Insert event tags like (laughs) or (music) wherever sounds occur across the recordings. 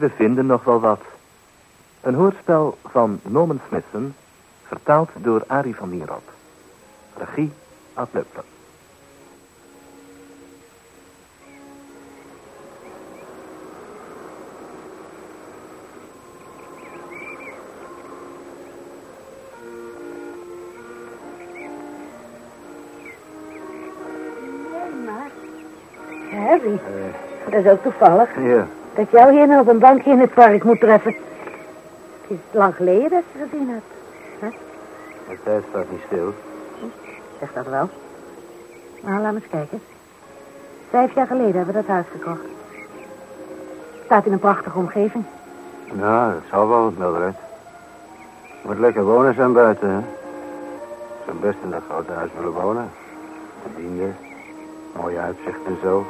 We vinden nog wel wat. Een hoorspel van Norman Smithson, vertaald door Arie van Nierop. Regie Ad Lupler. Maar, Harry, dat is ook toevallig. Ja. Dat jou hier op een bankje in het park moet treffen. Het is lang geleden dat je gezien hebt. De tijd staat niet stil. Zeg dat wel. Nou, laat me eens kijken. Vijf jaar geleden hebben we dat huis gekocht. Staat in een prachtige omgeving. Nou, dat zal wel, Mildred. Moet lekker wonen zijn buiten, hè? Ik zou best in dat grote huis willen wonen. Bediende, mooi uitzicht en zo.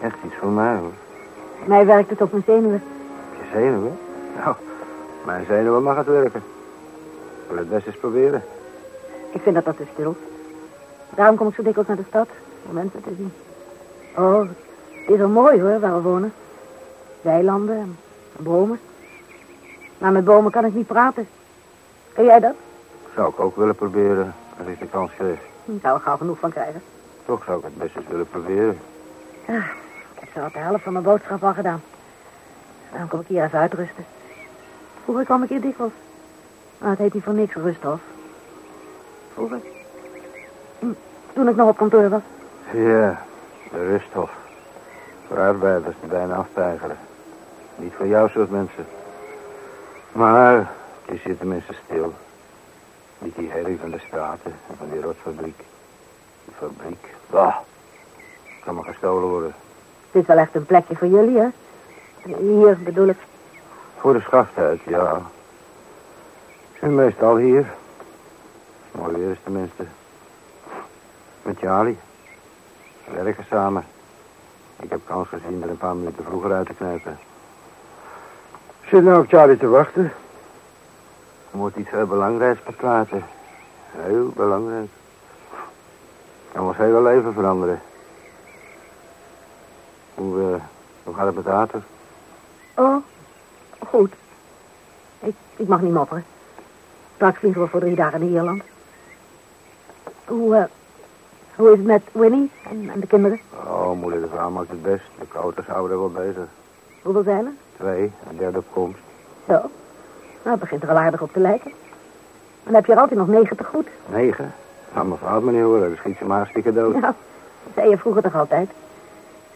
Echt iets voor mij, hoor. Mij werkt het op mijn zenuwen. Je zenuwen? Nou, mijn zenuwen mag het werken. Ik wil het best eens proberen. Ik vind dat dat te stil. Daarom kom ik zo dikwijls naar de stad, om mensen te zien. Oh, het is wel mooi hoor, waar we wonen. Weilanden en bomen. Maar met bomen kan ik niet praten. Kun jij dat? Zou ik ook willen proberen, als ik de kans kreeg. Ik zou er gauw genoeg van krijgen. Toch zou ik het best eens willen proberen. Ah, zo wat de helft van mijn boodschap al gedaan. Daarom kom ik hier even uitrusten. Vroeger kwam ik hier dikwijls. Maar het heet hier voor niks rusthof. Vroeger. Hm, Toen ik nog op kantoor was. Ja, de rusthof. Voor arbeiders die bijna aftijgeren. Niet voor jouw soort mensen. Maar het is hier tenminste stil. Niet die herrie van de straten en van die rotfabriek. Die fabriek, bah, kan maar gestolen worden. Het is wel echt een plekje voor jullie, hè? Hier bedoel ik. Voor de schaftheid, ja. Zijn meestal hier. Mooi weer is tenminste. Met Charlie. We werken samen. Ik heb kans gezien er een paar minuten vroeger uit te knijpen. Zit nou op Charlie te wachten. Er moet iets heel belangrijks praten. Heel belangrijk. Kan ons hele leven veranderen. Hoe, eh, hoe gaat het met Arthur? Oh, goed. Ik, ik mag niet mopperen. Straks vliegen we voor drie dagen naar Ierland. Hoe, eh, hoe is het met Winnie en, en de kinderen? Oh, moeder de vrouw maakt het best. De kouters houden er wel bezig. Hoeveel zijn er? Twee, een derde op komst. Zo. Nou, het begint er al aardig op te lijken. Dan heb je er altijd nog negen te goed. Negen? Nou, mevrouw het me niet horen. Dan schiet ze maar hartstikke dood. Nou, dat zei je vroeger toch altijd.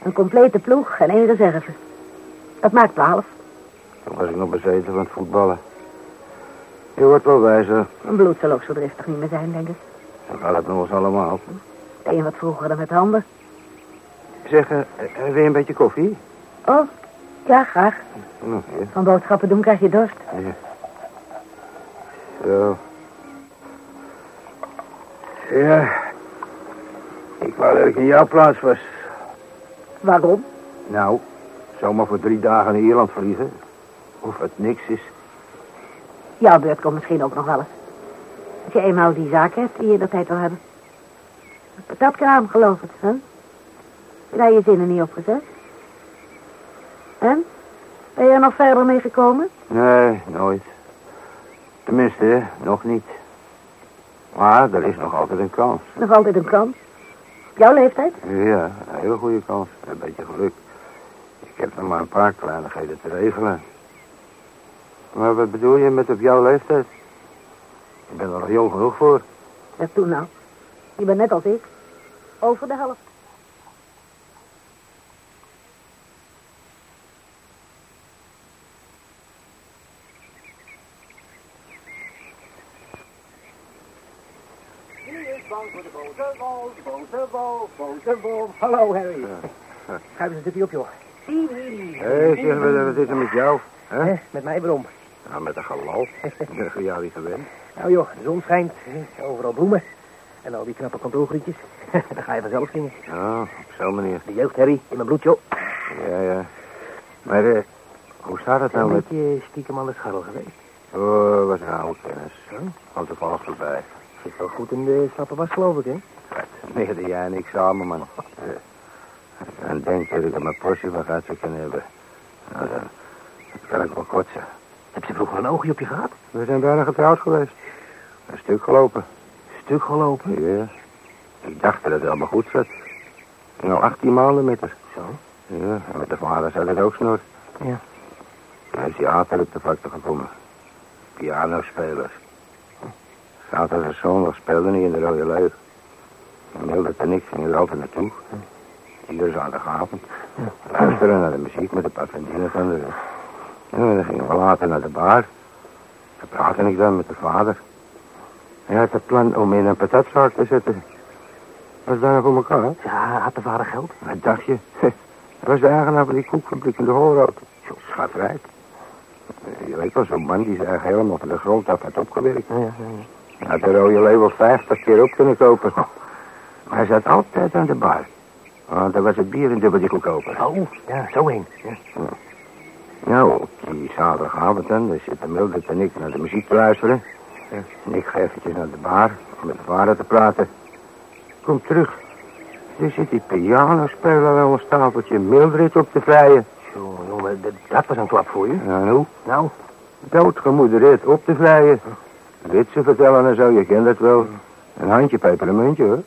Een complete ploeg en één reserve. Dat maakt twaalf. Toen was ik nog bezeten van het voetballen. Je wordt wel wijzer. Mijn bloed zal ook zo driftig niet meer zijn, denk ik. Dan gaat het met ons allemaal. Het een wat vroeger dan met handen. Zeg, eh, wil je een beetje koffie? Oh, ja, graag. Nou. Van boodschappen doen krijg je dorst. hier. Zo. Ja. Ik wou dat ik in jouw plaats was. Waarom? Nou, zomaar voor drie dagen naar Ierland vliegen. Of het niks is. Jouw beurt komt misschien ook nog wel eens. Als je eenmaal die zaak hebt die je dat tijd wil hebben. Het patatkraam, geloof ik, hè? Heb je zinnen niet op gezet? En? Ben je er nog verder mee gekomen? Nee, nooit. Tenminste, nog niet. Maar er is nog altijd een kans. Nog altijd een kans. Jouw leeftijd? Ja, een hele goede kans. Een beetje geluk. Ik heb nog maar een paar kleinigheden te regelen. Maar wat bedoel je met op jouw leeftijd? Ik ben er nog jong genoeg voor. Dat toen nou. Je bent net als ik. Over de helft. Hallo, Harry. Schuif eens een stukje op, joh. Hé, zeg, wat, wat is er met jou? Hè? Eh, met mij waarom? Nou, met een geloof. (laughs) Ik ben voor jou niet gewend. Nou joh, de zon schijnt. eh, Overal bloemen. En al die knappe kantoorgrietjes. (laughs) Dan ga je vanzelf zingen. Ja, op zo'n manier. De jeugd, Harry, in mijn bloed, joh. Ja, ja. Maar, eh, hoe staat het nou Een met... beetje stiekem aan de scharrel geweest. Oh, was een oude kennis. Kwam toevallig voorbij. Zit wel goed in de slappe was, geloof ik, hè? Meerde jij en ik samen, man. Eh, En denk dat ik er mijn portie van gaat zou kunnen hebben. Nou, dan, Dat kan ik wel kotsen. Heb ze vroeger een oogje op je gehad? We zijn bijna getrouwd geweest. Een stuk gelopen. Stuk gelopen? Ja. Ik dacht dat het allemaal goed zat. Al 18 maanden met haar. Zo. Ja, en met de vader zat het ook snor. Ja. Hij is die altijd op de vlakte gekomen. Pianospeler. Vader en zoon nog speelden niet in de Rode Leeuw. En Mildred en ik gingen er altijd naartoe. Iedere zaterdagavond. Luisteren naar de muziek met een paar vriendinnen van de... En dan gingen we later naar de bar. Daar praatte ik dan met de vader. Hij had het plan om in een patatzaak te zetten. Was daar nog voor elkaar? Ja, had de vader geld? Wat dacht je? (laughs) Hij was de eigenaar van die koekfabriek in de. Zo schatrijk. Je weet wel, zo'n man die zijn eigen helemaal van de grond af had opgewerkt. Ja, ja, ja. Had de rode label 50 keer op kunnen kopen. Maar (laughs) hij zat altijd aan de bar. Want dan was het bier een dubbeltje goedkoper. Oh, ja, zo heen. Ja. Nou, die zaterdagavond dan, zitten Mildred en ik naar de muziek te luisteren. Ja. En ik ga eventjes naar de bar om met de vader te praten. Kom terug. Er zit die pianospeler wel een stapeltje Mildred op te vrijen. Zo, jongen, dat, was een klap voor je. Ja, hoe? Nou, Doodgemoedereerd op te vrijen. Ritsen vertellen en zo, je kent het wel. Een handje pepermuntje, hoor.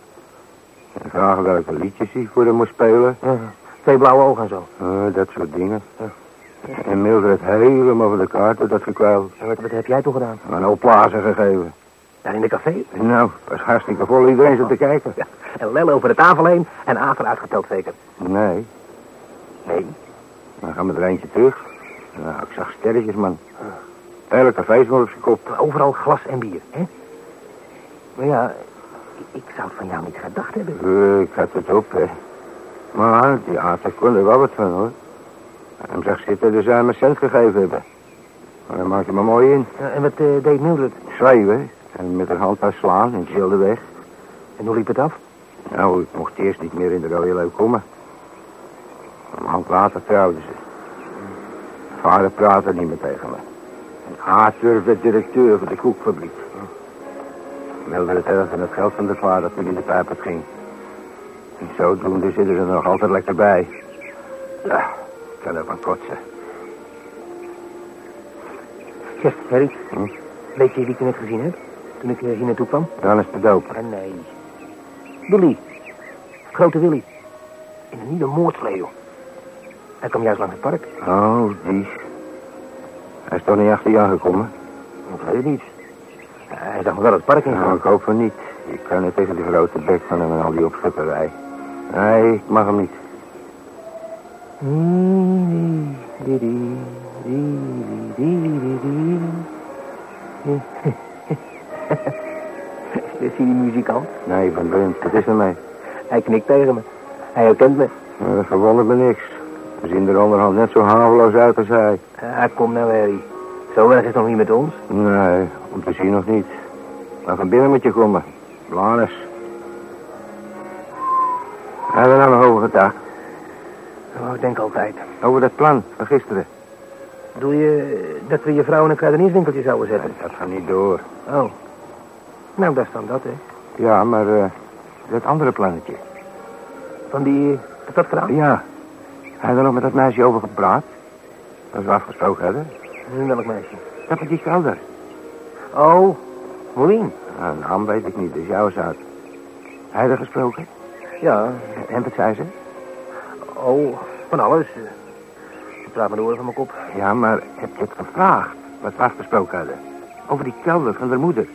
En vragen welke liedjes hij voor hem moest spelen. ja. twee blauwe ogen en zo. Oh, dat soort dingen. En Mildred helemaal van de kaart door dat gekwijl. En wat, wat heb jij toch gedaan? Een hoop plazen gegeven. Daar in de café? Nou, was hartstikke vol. Iedereen zat te kijken. Ja, en lel over de tafel heen en ater uitgeteld zeker. Nee. Nee. Dan gaan we er eentje terug. Nou, ik zag sterretjes, man. Maar op zijn kop. Overal glas en bier, hè? Maar ja, ik, zou het van jou niet gedacht hebben. Eh, ik had het op, hè. Maar die Aten kon er wel wat van, hoor. Hem zag zitten, dus hij me cent gegeven hebben. Maar dan maakte me mooi in. Ja, en wat eh, deed Mildred? Schrijven. En met haar handpas slaan en childe weg. En hoe liep het af? Nou, ik mocht eerst niet meer in de leeuw komen. Een maand later trouwden ze. Vader praatte niet meer tegen me. En Ater werd directeur van de koekfabriek. Meldde het erg en het geld van de vader toen in de pijp het ging. En zodoende zitten ze er nog altijd lekker bij. Ja, ik kan ervan kotsen. Zeg, Harry, Hm? weet je wie ik net gezien heb? Toen ik eh, hier naartoe kwam? Dan is de doop. Ah, nee. Willy. Grote Willy. In een nieuwe moordsleeuw. Hij kwam juist langs het park. Oh, die. Hij is toch niet achter je aangekomen? Ik weet het niet. Hij zag me wel het park in Nou, ik hoop van niet. Ik kan het tegen die grote bek van hem en al die opschepperij. Nee, ik mag hem niet. (laughs) Is hij die muzikant? Nee, van blind. Wat is er mee? Hij knikt tegen me. Hij herkent me. Nou, Dat verwondert me niks. We zien er onderhand net zo haveloos uit als hij. Ah, kom nou, Harry. Zo erg is het nog niet met ons. Nee, om te zien nog niet. Maar van binnen moet je komen. Blanus. Hebben we nou nog over gedacht? Oh, ik denk altijd. Over dat plan van gisteren. Doe je dat we je vrouw in een kruidenierswinkeltje zouden zetten? Dat gaat niet door. Oh. Nou, dat is dan dat, hè. Ja, maar eh, dat andere plannetje. Van die patatkraam? Ja. Hij er nog met dat meisje over gepraat. Dat we afgesproken hadden. Welk meisje? Dat met die kelder. Oh, Molien. Nou, naam weet ik niet, dus jouw zaak. Hij er gesproken? Ja. En wat zei ze? Oh, van alles. Je praat me door van mijn kop. Ja, maar heb je het gevraagd wat we afgesproken hadden? Over die kelder van haar moeder.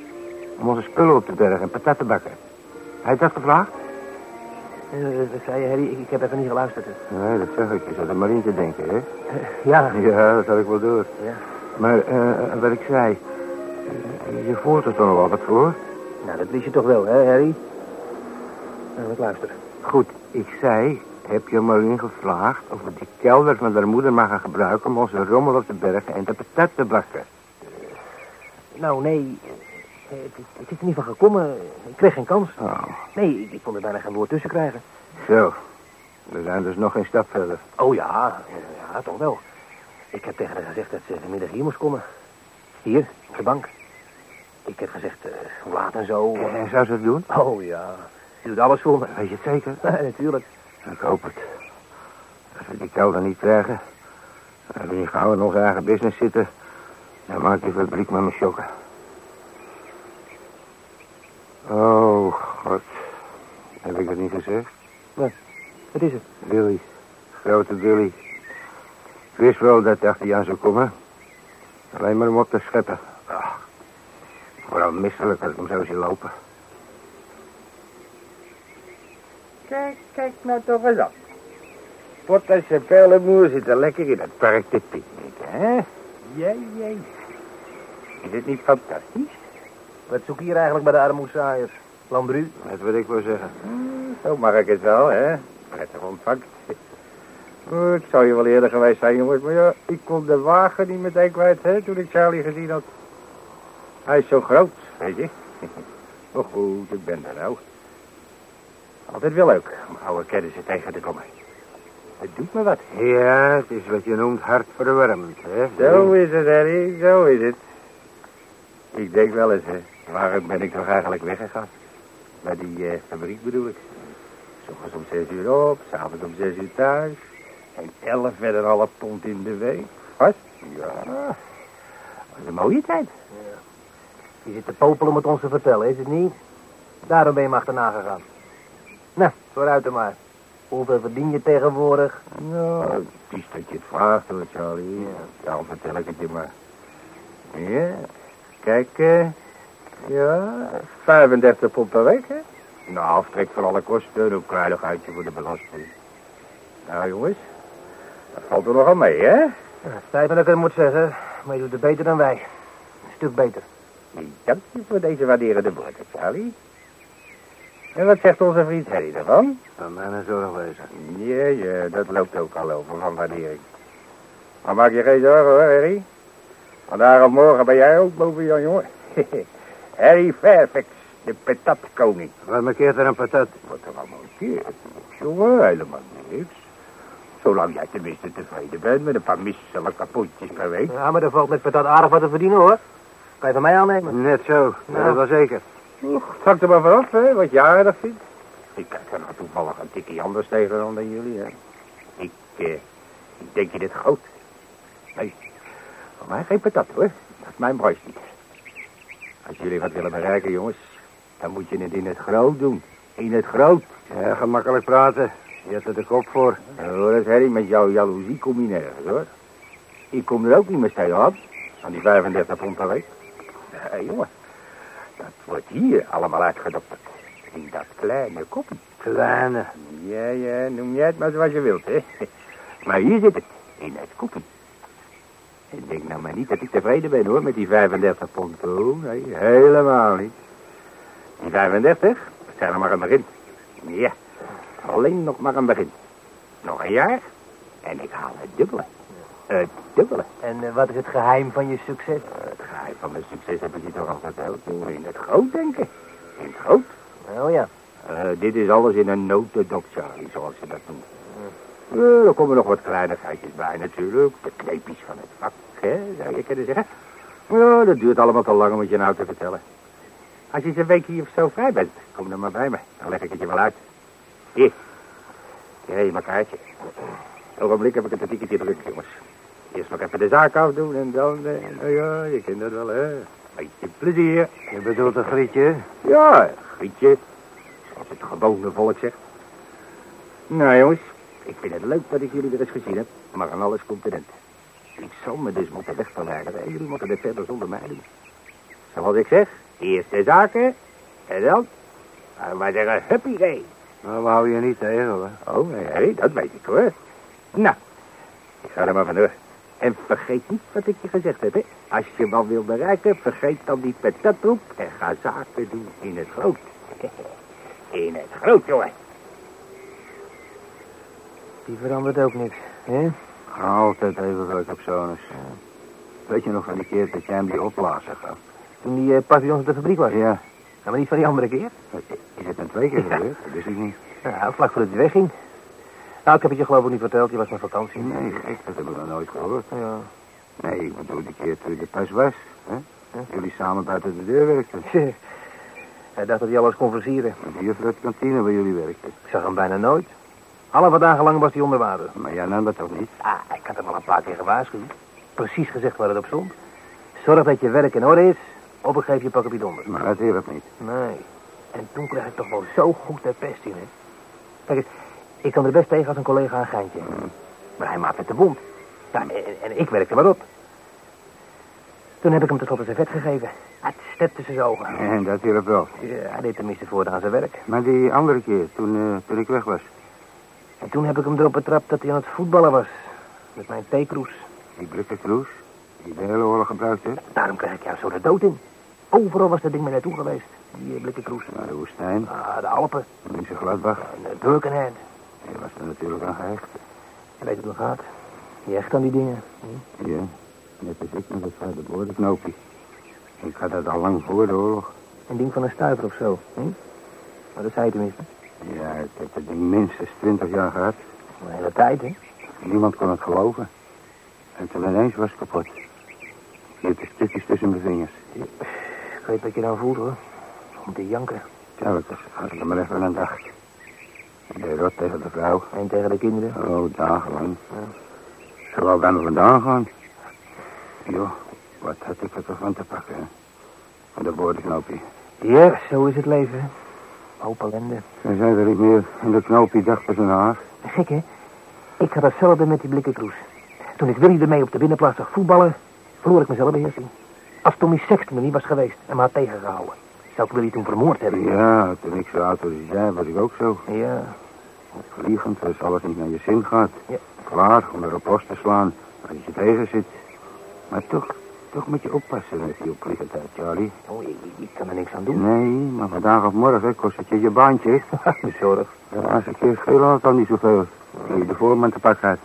Om onze spullen op te bergen en patat te bakken. Hij heeft dat gevraagd? Eh, wat zei je, Harry? Ik, heb even niet geluisterd. Nee, dat zeg ik. Je zat er maar in te denken, hè? Eh, ja. Ja, dat had ik wel door. Ja. Maar eh, wat ik zei... eh, Je voelt er toch nog wel wat voor? Nou, dat wist je toch wel, hè, Harry? Nou, ik luister. Goed, ik zei... Heb je Marien gevraagd of we die kelder van haar moeder mag gaan gebruiken... om onze rommel op te bergen en de patat te bakken? Nou, nee. Eh, Het, het is er niet van gekomen. Ik kreeg geen kans. Oh, Nee, ik, kon er bijna geen woord tussen krijgen. zo. We zijn dus nog geen stap verder. Oh ja, ja, toch wel. Ik heb tegen haar gezegd dat ze vanmiddag hier moest komen. Hier, op de bank. Ik heb gezegd, eh, hoe laat en zo. En zou ze het doen? Oh ja, ze doet alles voor me. Weet je het zeker? (laughs) Ja, natuurlijk. Ik hoop het. Als we die kelder niet krijgen... Als je gauw in onze eigen business zitten, dan maak je fabriek met mijn schokken. Oh, god. Heb ik het niet gezegd? Wat is het? Billy. Grote Billy. Ik wist wel dat hij achter je aan zou komen. Alleen maar om op te scheppen. Ah, vooral misselijk als ik hem zo zie lopen. Kijk, kijk nou toch eens op. Potas en Perlemoer zitten lekker in het park te picknicken, hè? Jee, jee. Is dit niet fantastisch? Wat zoek je hier eigenlijk bij de armoedzaaiers? Landru? Dat wil ik wel zeggen. zo mag ik het wel, hè? Prettig ontvangt. Oh, ik zou je wel eerder geweest zijn, jongens. Maar ja, ik kon de wagen niet meteen kwijt, hè, toen ik Charlie gezien had. Hij is zo groot, weet je. (laughs) Oh goed, ik ben er nou. Altijd wel leuk om oude kennissen tegen te komen. Het doet me wat. Ja, het is wat je noemt hartverwarmend, hè? Zo is het, Harry, zo is het. Ik denk wel eens, hè. Waarom ben ik toch eigenlijk weggegaan? Naar die eh, fabriek bedoel ik. Soms om zes uur op, s'avonds om zes uur thuis. En elf werd een half pond in de week. Vast? Ja. was een mooie tijd. Je zit te popelen om het ons te vertellen, is het niet? Daarom ben je me achterna gegaan. Nou, vooruit dan maar. Hoeveel verdien je tegenwoordig? Nou, het is dat je het vraagt hoor, Charlie. Ja, dan vertel ik het je maar. Ja, kijk, eh, ja, 35 pond per week, hè? Nou, aftrek van alle kosten, een klein uitje voor de belasting. Nou, jongens, dat valt er nogal mee, hè? Ja, spijt me dat ik het moet zeggen, maar je doet het beter dan wij. Een stuk beter. Dank je voor deze waarderende woorden, Charlie. En wat zegt onze vriend Harry ervan? Van mijn zorgwezen. Ja, ja, dat loopt ook al over van waardering. Maar maak je geen zorgen hoor, Harry. Vandaag of morgen ben jij ook boven jou, jongen. (laughs) Harry Fairfax, de patatkoning. Wat markeert er een patat? Wat er allemaal markeert? Jongen, helemaal niks. Zolang jij tenminste tevreden bent met een paar misselijke potjes per week. Ja, maar er valt met patat aardig wat te verdienen, hoor. Kan je van mij aannemen? Net zo, ja. dat wel zeker. Het hangt er maar vanaf, hè, wat je aardig vindt. Ik kijk er nou toevallig een tikje anders tegen dan, dan jullie, hè. Ik, eh, ik denk je dit groot. Nee, voor mij geen patat, hoor. Dat is mijn bruis niet. Als jullie wat willen bereiken, jongens, dan moet je het in het groot doen. In het groot. Ja, gemakkelijk praten. Je hebt er de kop voor. Hoor eens, Harry, met jouw jaloezie kom je nergens, hoor. Ik kom er ook niet meer steeds op. Aan die 35 pond per week. Ja, jongen. Dat wordt hier allemaal uitgedokterd. In dat kleine kopje. Kleine? Ja, ja, noem jij het maar zoals je wilt, hè. Maar hier zit het. In het kopje. En denk nou maar niet dat ik tevreden ben, hoor, met die 35 pond. Oh, nee, helemaal niet. Die 35, dat zijn er maar een begin. Ja, alleen nog maar een begin. Nog een jaar en ik haal het dubbele. Het dubbele. En uh, wat is het geheim van je succes? Uh, het geheim van mijn succes heb ik je toch al verteld. In het groot denken. In het groot. Oh ja. Uh, dit is alles in een notendop, Charlie, zoals ze dat noemen. Uh, er komen nog wat kleinigheidjes bij natuurlijk. De kneepjes van het vak, hè, zou je kunnen zeggen. Ja, dat duurt allemaal te lang om het je nou te vertellen. Als je eens een week hier of zo vrij bent, kom dan maar bij me. Dan leg ik het je wel uit. Hier. Hé, mijn kaartje. Ogenblik heb ik het een tikkeltje druk, jongens. Eerst nog even de zaak afdoen en dan... Nou ja, je kent dat wel, hè. Beetje plezier. Je bedoelt een grietje? Ja, grietje. Zoals het gewone volk zegt. Nou, jongens. Ik vind het leuk dat ik jullie weer eens gezien heb. Maar aan alles komt een Ik zal me dus moeten wegverwijderen. En jullie moeten het verder zonder mij doen. Zoals ik zeg. Eerst de zaken. En dan... Laten we zeggen, happy day. Nou, we houden je niet tegen, hoor. Oh, nee, dat weet ik, hoor. Nou, ik ga er maar vandoor. En vergeet niet wat ik je gezegd heb, hè. Als je wat wil bereiken, vergeet dan die patatroep en ga zaken doen in het groot. (laughs) In het groot, jongen. Die verandert ook niks, hè? Altijd even leuk op zones. Weet je nog van die keer dat jij hem die opblazen gaf? Toen die uh, pavillons op de fabriek was? Ja. maar niet van die andere keer? Is het een twee keer gebeurd? Dat wist ik niet. Ja, vlak voordat hij wegging. Nou, ik heb het je geloof ik niet verteld. Je was met vakantie. Nee, gek. Dat hebben we nog nooit gehoord. Ja. Nee, ik bedoel die keer toen je pas was. Hè? Jullie samen buiten de deur werkten. (laughs) Hij dacht dat hij alles kon versieren. Hier voor de kantine waar jullie werkten. Ik zag hem bijna nooit. Halve dagen lang was hij onder water. Maar jij nam dat toch niet? Ah, ik had hem al een paar keer gewaarschuwd. Precies gezegd waar het op stond. Zorg dat je werk in orde is, of ik geef je pak op je donder. Maar dat hielp niet. Nee. En toen kreeg ik toch wel zo goed de pest in, hè. Kijk eens, ik kan er best tegen als een collega een geintje. Maar hij maakt het te bond. Ja, en, en ik werkte maar op. Toen heb ik hem tenslotte zijn vet gegeven. Het step tussen zijn ogen. En dat hielp wel. Ja, hij deed tenminste voort aan zijn werk. Maar die andere keer, toen, eh, toen ik weg was. En toen heb ik hem erop betrapt dat hij aan het voetballen was. Met mijn theekroes. Die blikken kroes, die de hele oorlog gebruikte. Daarom kreeg ik juist zo de dood in. Overal was dat ding mee naartoe geweest. Die eh, blikken kroes. Naar de woestijn, Ah, de Alpen. en Gladbach. En Birkenhead. Je was er natuurlijk aan gehecht. Je weet het gaat. Je echt aan die dingen. Hm? Ja, net als ik met het zuiderboordenknoopje. Ik had dat al lang voor de oorlog. Een ding van een stuiver of zo. Hm? Maar dat zei je tenminste. Ja, ik heb het ding minstens twintig jaar gehad. Een hele tijd, hè? Niemand kon het geloven. En toen ineens was het kapot. Hebt de stukjes tussen mijn vingers. Ik weet wat je dan voelt, hoor. Om te janken. Telkens, als ik er maar even aan dacht. Ik deed rot tegen de vrouw. En tegen de kinderen. Oh, dagenlang. Ze wou dan vandaan gaan. Joh, wat had ik er toch van te pakken, hè? Van de boordenknoopje. Ja, zo is het leven. Hoop ellende. Ze zei er niet meer en de knoopje dacht bij zijn haar. Gek, hè? Ik had hetzelfde met die blikken kroes. Toen ik Willy ermee op de binnenplaats zag voetballen, verloor ik mezelf beheersing. Als Tommy Sexton er niet was geweest en me had tegengehouden, zou ik Willy toen vermoord hebben. Ja, toen ik zo autoriseerde was ik ook zo. Ja, Vliegend, als alles niet naar je zin gaat. Ja. Klaar om erop los te slaan als je tegen zit. Maar toch, toch moet je oppassen met die opvliegendheid, Charlie. oh, ik, ik kan er niks aan doen. Nee, maar vandaag of morgen kost het je je baantje. Zorg. De laatste keer schelen het al niet zoveel. Nu je de voorman te pak gaat.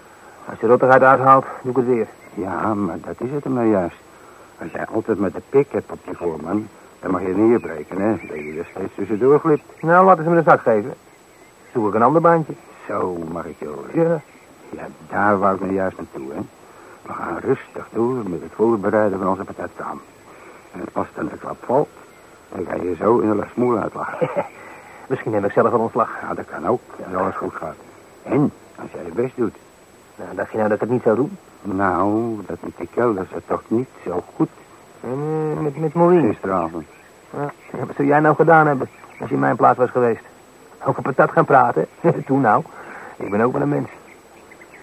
Als je rottigheid uithaalt, doe ik het weer. Ja, maar dat is het maar juist. Als jij altijd met de pik hebt op je voorman, dan mag je neerbreken, hè. Dat je er steeds tussendoor glipt. Nou, laten ze me de zak geven. Zoek ik een ander baantje. Zo mag ik je horen. Ja. Ja, daar wou ik nou juist naartoe, hè. We gaan rustig door met het voorbereiden van onze patatkraam. En als dan de klap valt, dan ga je zo in de smoel uitlachen. (laughs) Misschien heb ik zelf wel ontslag. Ja, dat kan ook, als alles goed gaat. En, als jij je best doet. Nou, dacht je nou dat ik het niet zou doen? Nou, dat met die kelder is toch niet zo goed En, eh, met, met Maureen. gisteravond. Ja, wat zou jij nou gedaan hebben als je in mijn plaats was geweest? Over patat gaan praten? (laughs) Toen nou. Ik ben ook wel een mens.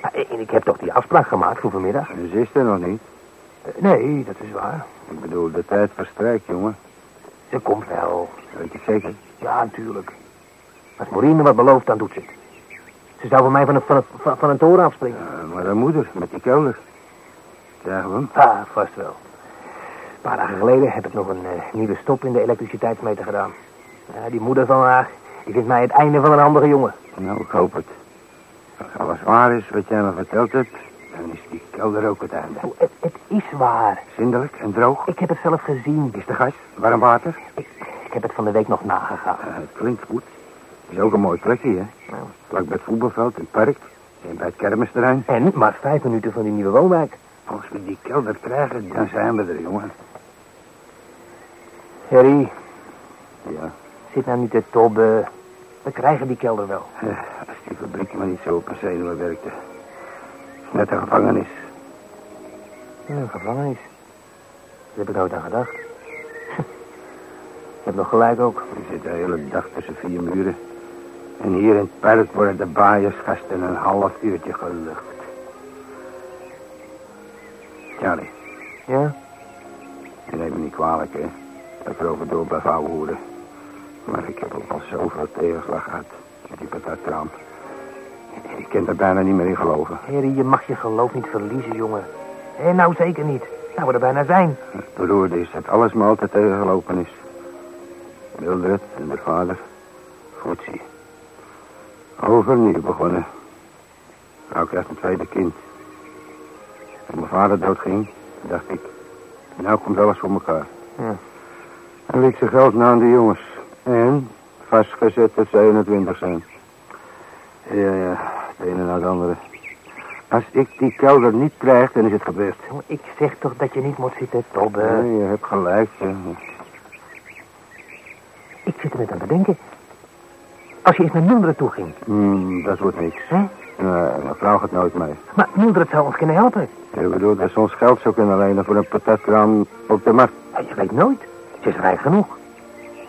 En ik heb toch die afspraak gemaakt voor vanmiddag? Ze is er nog niet. Eh, Nee, dat is waar. Ik bedoel, de tijd verstrijkt, jongen. Ze komt wel. Weet je zeker? Ja, natuurlijk. Als me wat belooft, dan doet ze het. Ze zou voor mij van een, van een, van, van een toren afspringen. Ja, maar de moeder, met die kelder. Krijgen we hem? Ah, vast wel. Een paar dagen geleden heb ik nog een eh, nieuwe stop in de elektriciteitsmeter gedaan. Ja, die moeder van haar, die vindt mij het einde van een andere jongen. Nou, ik hoop het. Als alles waar is wat jij me verteld hebt, dan is die kelder ook het einde. Oh, het, het is waar. Zindelijk en droog. Ik heb het zelf gezien. Is de gas? Warm water? Ik, ik heb het van de week nog nagegaan. Eh, het klinkt goed. Het is ook een mooi plekje, hè? Nou. Vlak bij het voetbalveld, in het park. En bij het kermisterrein. En maar vijf minuten van die nieuwe woonwijk. Als we die kelder krijgen, dan zijn we er, jongen. Harry, Ja, zit nou niet te tobben. We krijgen die kelder wel. als die fabriek maar niet zo op mijn zenuwen werkte. net een gevangenis. Ja, een gevangenis. Daar heb ik nooit aan gedacht. Je hebt nog gelijk ook. Je zit de hele dag tussen vier muren. En hier in het park worden de baaiersgasten een half uurtje gelucht. Charlie, Ja? je neemt me niet kwalijk, hè? Dat ik erover door blijf houden. Maar ik heb ook al zoveel tegenslag gehad met die patatkraam. Ik kan er bijna niet meer in geloven. Harry, je mag je geloof niet verliezen, jongen. Hé, nou zeker niet. Nou, we er bijna zijn. Het beroerde is dat alles me altijd tegengelopen is. Mildred en de vader. Fotsie. Overnieuw begonnen. Nou krijgt een tweede kind. Toen mijn vader doodging, dacht ik... Nou komt alles voor elkaar. Ja. En liet zijn geld na aan de jongens. En vastgezet tot ze 21 zijn. Ja, ja, het ene na het andere. Als ik die kelder niet krijg, dan is het gebeurd. Ik zeg toch dat je niet moet zitten tobben. Nee, je hebt gelijk. ja. Ik zit er net aan te denken. Als je eens naar Mildred toe ging. Hmm, dat wordt niks. Hè? Nee, mijn vrouw gaat nooit mee. Maar Mildred zou ons kunnen helpen. Je bedoelt dat ze ons geld zou kunnen lenen voor een patatkraam op de markt? Ja, je weet nooit. Ze is rijk genoeg.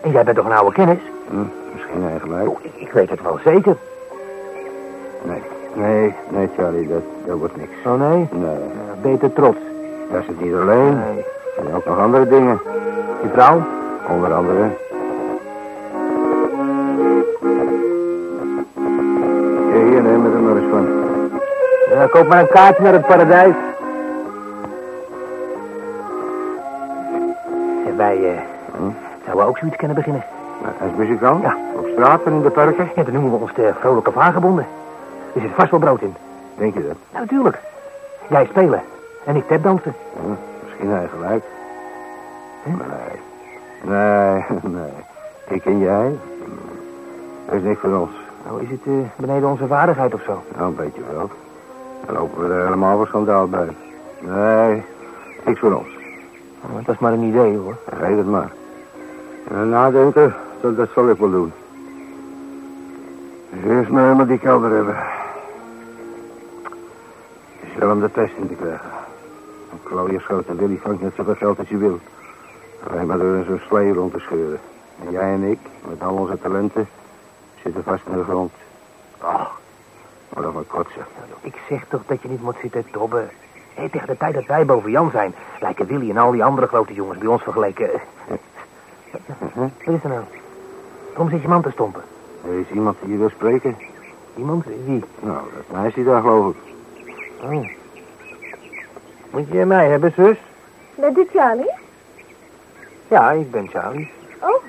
En jij bent toch een oude kennis? Hm, misschien eigenlijk. Oh, ik, ik weet het wel zeker. Nee, nee, nee, Charlie, dat, dat wordt niks. Oh nee? Nee, Ja, beter trots. dat is het niet alleen. Nee. Er zijn ook nog andere dingen. Je vrouw? Onder andere. Hier, hier, neem er maar eens van. Ja, koop maar een kaartje naar het paradijs. Ook zoiets kunnen beginnen. Als muzikant? Ja. Op straat en in de parken? Ja, dan noemen we ons de vrolijke vagebonden. Er zit vast wel brood in. Denk je dat? Nou, natuurlijk. Jij spelen en ik tapdansen. Hm, misschien hij gelijk. Nee. Nee, (laughs) nee. Ik en jij? Dat is niks voor ons. Nou, is het eh, beneden onze vaardigheid of zo? Nou, een beetje wel. Dan lopen we er helemaal wel schandaal bij. Nee, niks voor ons. Oh, dat is maar een idee, hoor. Geef het maar. En nadenken, dat, dat zal ik wel doen. Dus eerst maar helemaal die kelder hebben. Je zal hem de pest in te krijgen. Een schoot en Willy vangt net zoveel geld als je wil. Alleen maar door zo'n slee rond te scheuren. En jij en ik, met al onze talenten, zitten vast in de grond. Ach, maar wat kotsen. Ik zeg toch dat je niet moet zitten dobben. Hé, tegen de tijd dat wij boven Jan zijn, lijken Willy en al die andere grote jongens bij ons vergeleken. Wat is er nou? Waarom zit je man te stompen? Er is iemand die je wil spreken. Iemand? Wie? Nou, dat meisje daar geloof ik. Oh. Moet je mij hebben, zus? Bent u Charlie? Ja, ik ben Charlie. Oh,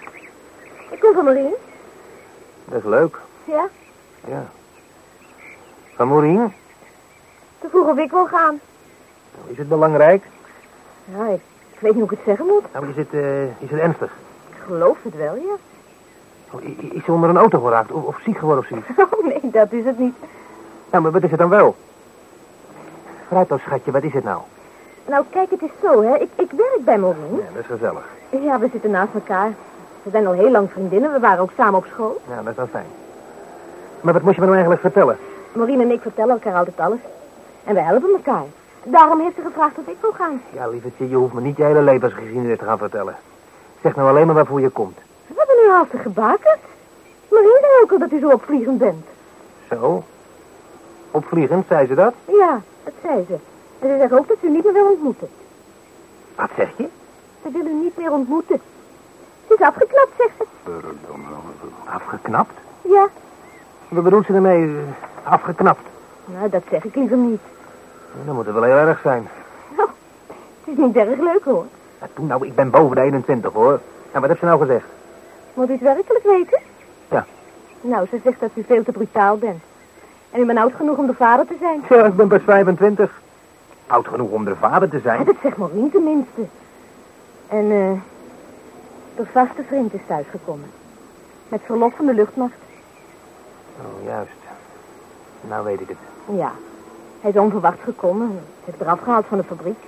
ik kom van Marien. Dat is leuk. Ja, Ja. Van Maureen? te vroeg of ik wil gaan. Is het belangrijk? Ja, ik, ik weet niet hoe ik het zeggen moet. Nou, is het, eh, is het ernstig? Geloof het wel, ja. Oh, Is ze onder een auto geraakt? Of, of ziek geworden of zoiets? (laughs) Oh, nee, dat is het niet. Nou, maar wat is het dan wel? Vooruit dan, schatje, wat is het nou? Nou, kijk, het is zo, hè. Ik, ik werk bij Maureen. Ja, dat is gezellig. Ja, we zitten naast elkaar. We zijn al heel lang vriendinnen. We waren ook samen op school. Ja, dat is wel fijn. Maar wat moest je me nou eigenlijk vertellen? Maureen en ik vertellen elkaar altijd alles. En we helpen elkaar. Daarom heeft ze gevraagd of ik wil gaan. Ja, lievertje, je hoeft me niet je hele levensgeschiedenis te gaan vertellen. Zeg nou alleen maar waarvoor je komt. Hebben nu half gebakerd. Maureen zei ook al dat u zo opvliegend bent. Zo? Opvliegend, zei ze dat? Ja, dat zei ze. En ze zegt ook dat ze u niet meer wil ontmoeten. Wat zeg je? Ze wil u niet meer ontmoeten. Ze is afgeknapt, zegt ze. Afgeknapt? Ja, Wat bedoelt ze ermee? eh, Afgeknapt? nou, dat zeg ik liever niet. Dan moet het wel heel erg zijn. Nou, het is niet erg leuk, hoor. Ja, toen nou, ik ben boven de 21 hoor. En wat heeft ze nou gezegd? Moet u het werkelijk weten? Ja. Nou, ze zegt dat u veel te brutaal bent. En u bent oud genoeg om de vader te zijn. Ja, ik ben pas 25. Oud genoeg om de vader te Ja, zijn. dat zegt Maureen tenminste. En, eh... de vaste vriend is thuisgekomen. Met verlof van de luchtmacht. Oh, juist. Nou weet ik het. Ja, hij is onverwachts gekomen. Ze heeft eraf gehaald van de fabriek.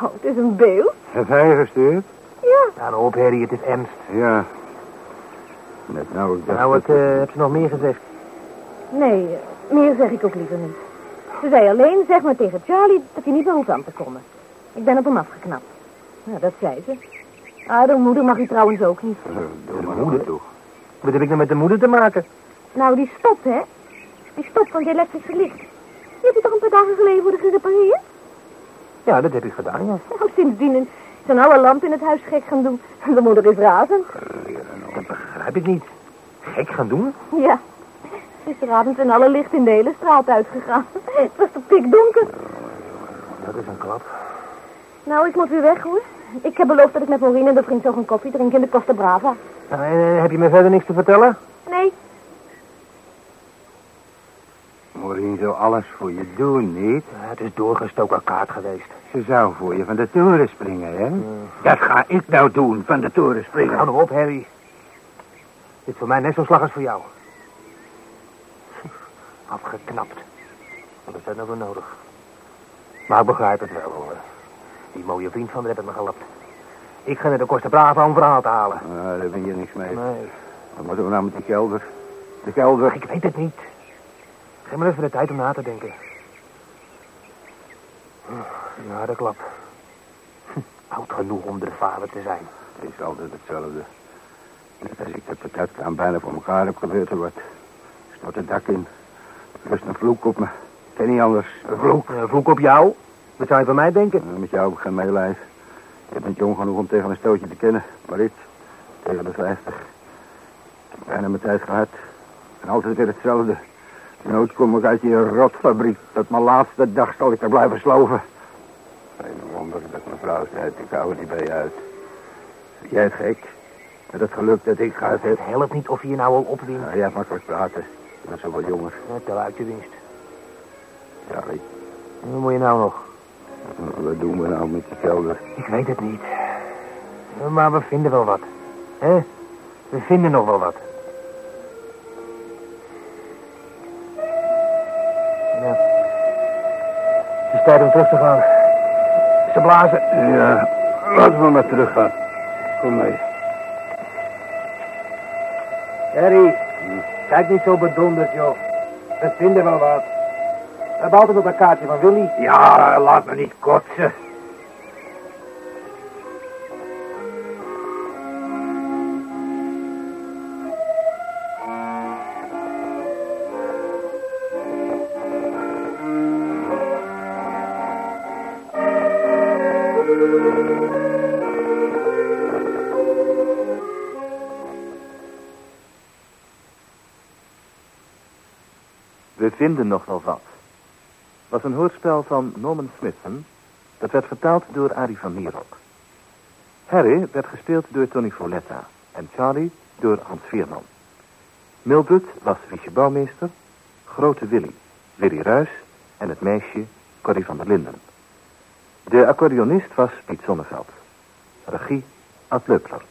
Oh, het is een beeld. Heeft hij gestuurd? Ja. Nou, op, Harry, het is ernst. Ja. Net nou, ik dacht... Nou, wat eh, heb ze nog meer gezegd? Nee, eh, meer zeg ik ook liever niet. Ze zei alleen, zeg maar tegen Charlie dat hij niet meer hoeft aan te komen. Ik ben op hem afgeknapt. Nou, dat zei ze. Ah, de moeder mag u trouwens ook niet. Verdomme, moeder? nou toch. Wat heb ik nou met de moeder te maken? Nou, die stop, hè? Die stop van het elektrische licht. Die heb je toch een paar dagen geleden worden gerepareerd? Ja, dat heb ik gedaan, ja. Nou, sindsdien zijn alle lampen in het huis gek gaan doen. De moeder is razend. Dat begrijp ik niet. Gek gaan doen? Ja. Gisteravond zijn alle lichten in de hele straat uitgegaan. (laughs) Het was toch pikdonker. Dat is een klap. Nou, ik moet weer weg, hoor. Ik heb beloofd dat ik met Maureen en de vriend zo een koffie drink in de Costa Brava. En, eh, heb je me verder niks te vertellen? Nee, Maureen zou alles voor je doen, niet? Ja, het is doorgestoken kaart geweest. Ze zou voor je van de toren springen, hè? Dat ga ik nou doen, van de toren springen. Hou nou op, Harry. Dit is voor mij net zo'n slag als voor jou. (laughs) Afgeknapt. Wat is dat nou voor nodig? Maar ik begrijp het wel, hoor. Die mooie vriend van haar heeft het me gelapt. Ik ga naar de Costa Brava om verhaal te halen. Nou, daar ben je niks mee. Nee. Wat moeten we nou met die kelder? De kelder. Ik weet het niet. Geef me even de tijd om na te denken. Ja, de klap. Hm, Oud genoeg om de vader te zijn. Het is altijd hetzelfde. Net als ik de patatkraan bijna voor elkaar heb gebeurd er wat. Stort het dak in. Rust een vloek op me. Ik ken niet anders. Een vloek. Een vloek op jou? Wat zou je van mij denken? Met jou heb ik geen meelijf. Je bent jong genoeg om tegen een stootje te kennen. Maar ik, tegen de vijftig. Ik heb bijna mijn tijd gehad. En altijd weer hetzelfde. Nooit kom ik uit die rotfabriek. Tot mijn laatste dag zal ik er blijven sloven. Geen wonder dat mevrouw zei, ik hou er niet bij je uit. Jij het gek? Met het geluk dat ik heb. Het helpt niet of je je nou al opwint. Nou, jij hebt makkelijk praten. Je bent zoveel jonger. Ja, tel uit je winst. Charlie, Wat moet je nou nog? wat doen we nou met die kelder? Ik weet het niet. Maar we vinden wel wat. hè? We vinden nog wel wat. Is tijd om terug te gaan. Ze blazen. Ja, laten we maar teruggaan. Kom mee. Harry, kijk niet zo bedonderd, joh. We vinden wel wat. We hebben altijd op een kaartje van Willy. Ja, laat me niet kotsen. Vinden nog wel wat. was een hoorspel van Norman Smithson. Dat werd vertaald door Arie van Nierop. Harry werd gespeeld door Tony Folletta. En Charlie door Hans Veerman. Mildred was Wiesje Bouwmeester. Grote Willy, Willy Ruis. En het meisje Corrie van der Linden. De accordeonist was Piet Zonneveld. Regie Ad Leupler.